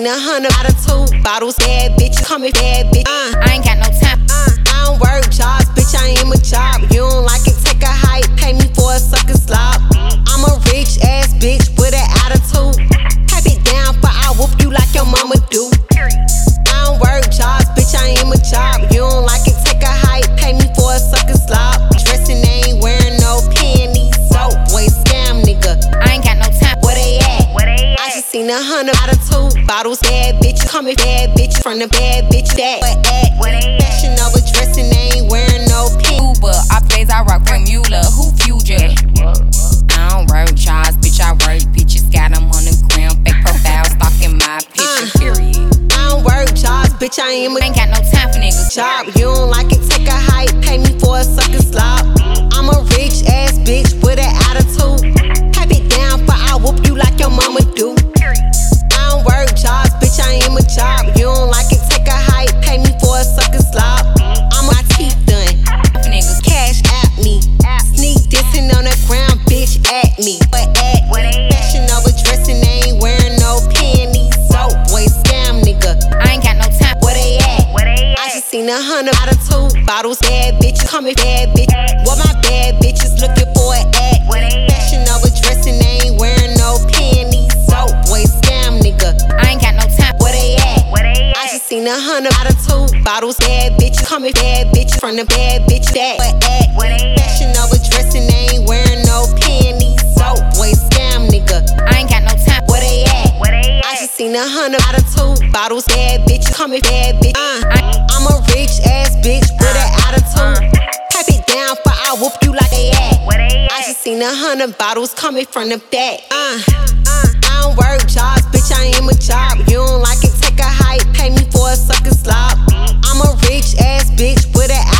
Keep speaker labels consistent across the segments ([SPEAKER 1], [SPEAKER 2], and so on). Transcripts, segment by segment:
[SPEAKER 1] bring the hundred out of two bottles. Bad bitch, call me bad bitch. Uh,
[SPEAKER 2] I ain't got no time.
[SPEAKER 1] Uh, I don't work jobs, bitch. I am a job. You don't like it? Take a hike. Pay me for a sucker slide. from the bad bitch that seen a hundred out of two bottles. Bad bitches coming, bad bitch. What my bad bitches looking for an act. Fashion Nova dressing, they ain't wearing no panties. So boy, scam nigga.
[SPEAKER 2] I ain't got no time.
[SPEAKER 1] Where they at? Where they at? I just seen a hundred out of two bottles. Bad bitches coming, bad bitch from the bad bitch that. What act? Where they at? Fashion Nova dressing, they ain't wearing no panties. So boy, scam nigga.
[SPEAKER 2] I ain't got no time.
[SPEAKER 1] Where they at? Where they at? I just seen a hundred out of two bottles. Bad bitches, coming, bad bitch. Uh. I- I'm a rich ass bitch with an attitude. Pipe it down, but I whoop you like a yak. I just seen a hundred bottles coming from the back. Uh, uh, I don't work jobs, bitch, I am a job. You don't like it, take a hike, pay me for a sucking slop. I'm a rich ass bitch with an attitude.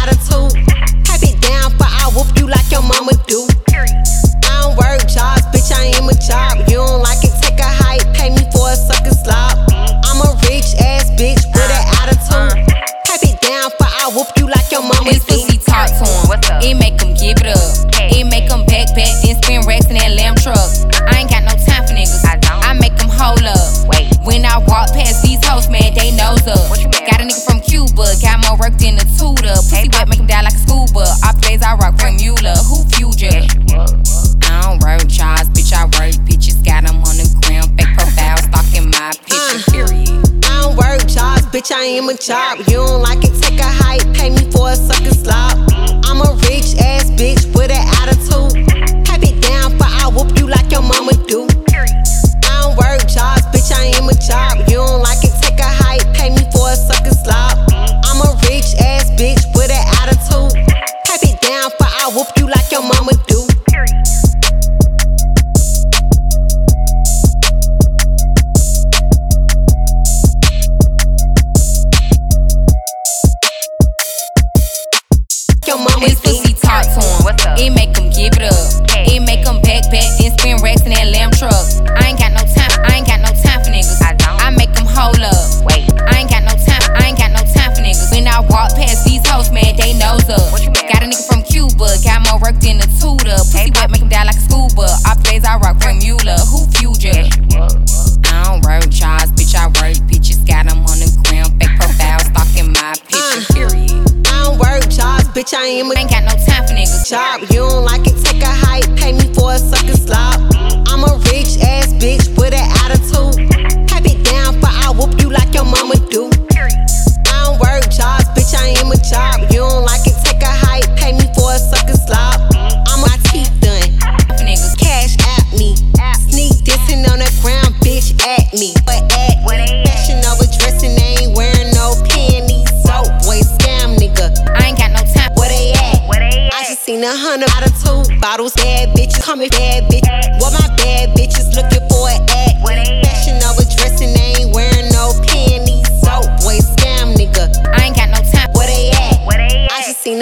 [SPEAKER 1] you don't like it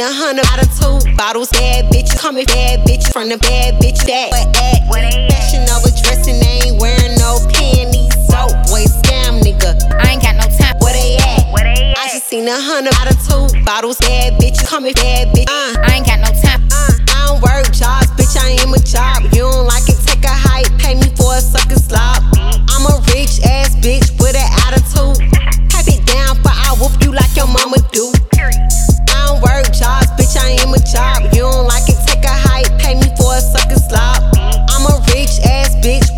[SPEAKER 1] a
[SPEAKER 2] hundred out of two bottles. Bad bitches
[SPEAKER 1] coming, bad bitches from the bad bitch that. But at Fashion Nova dressing, they ain't wearing no panties. So boy scam nigga.
[SPEAKER 2] I ain't got no time.
[SPEAKER 1] Where they at? Where they at? I just seen a hundred out of two bottles. Bad bitches coming, bad bitch. Uh,
[SPEAKER 2] I
[SPEAKER 1] bitch.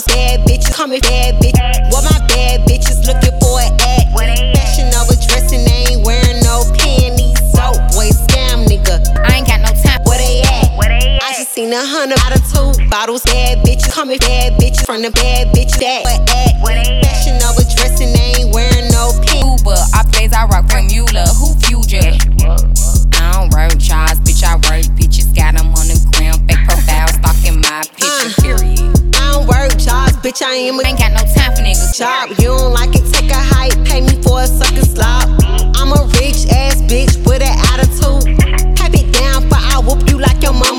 [SPEAKER 1] Those bad bitches call me bad bitch.
[SPEAKER 3] What
[SPEAKER 2] my bad bitches looking for
[SPEAKER 1] At. Fashion Nova dressing, they ain't wearing no panties. So boy, scam nigga.
[SPEAKER 2] I ain't got no time.
[SPEAKER 1] Where they at? Where they at? I just seen a hundred out of two bottles. Bad bitches call me bad bitches from the bad bitch that. Where they at? Fashion Nova dressing, they ain't wearing no panties.
[SPEAKER 2] Uber, I plays I rock from Mueller. Who future? I don't work, Charles, bitch. I work. Bitches got them on the
[SPEAKER 1] Bitch, I ain't, a-
[SPEAKER 2] ain't got no time for niggas.
[SPEAKER 1] Chop, you don't like it, take a hike, pay me for a sucking slop. I'm a rich ass bitch with an attitude. Tap it down, but I whoop you like your mom.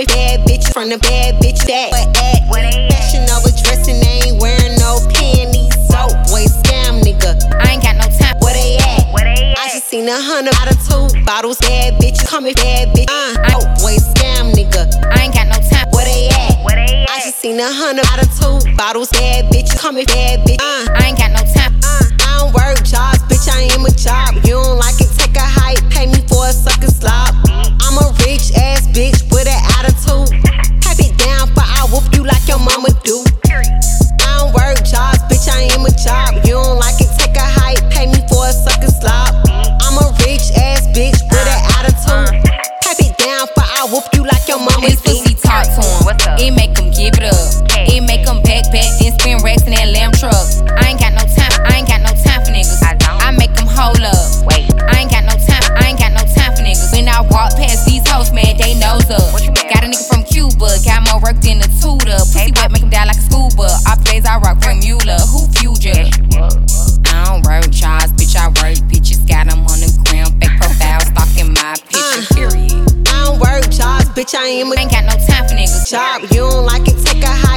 [SPEAKER 1] with bad bitch from the bad bitch that. But at Fashion Nova dressing, they ain't wearing no panties. Soap boy scam nigga.
[SPEAKER 2] I ain't got no time.
[SPEAKER 1] Where they at? Where they at? I just seen a hundred out of two bottles. Bad bitch coming, bad bitch. Uh, soap oh, boy scam nigga.
[SPEAKER 2] I ain't got no time.
[SPEAKER 1] Where they at? Where they at? I just seen a hundred out of two bottles. Bad bitch coming, bad bitch. Uh,
[SPEAKER 2] I ain't got no
[SPEAKER 1] Bitch, I
[SPEAKER 2] ain't a. Ain't got no time for niggas.
[SPEAKER 1] Chop, you don't like it, take a high.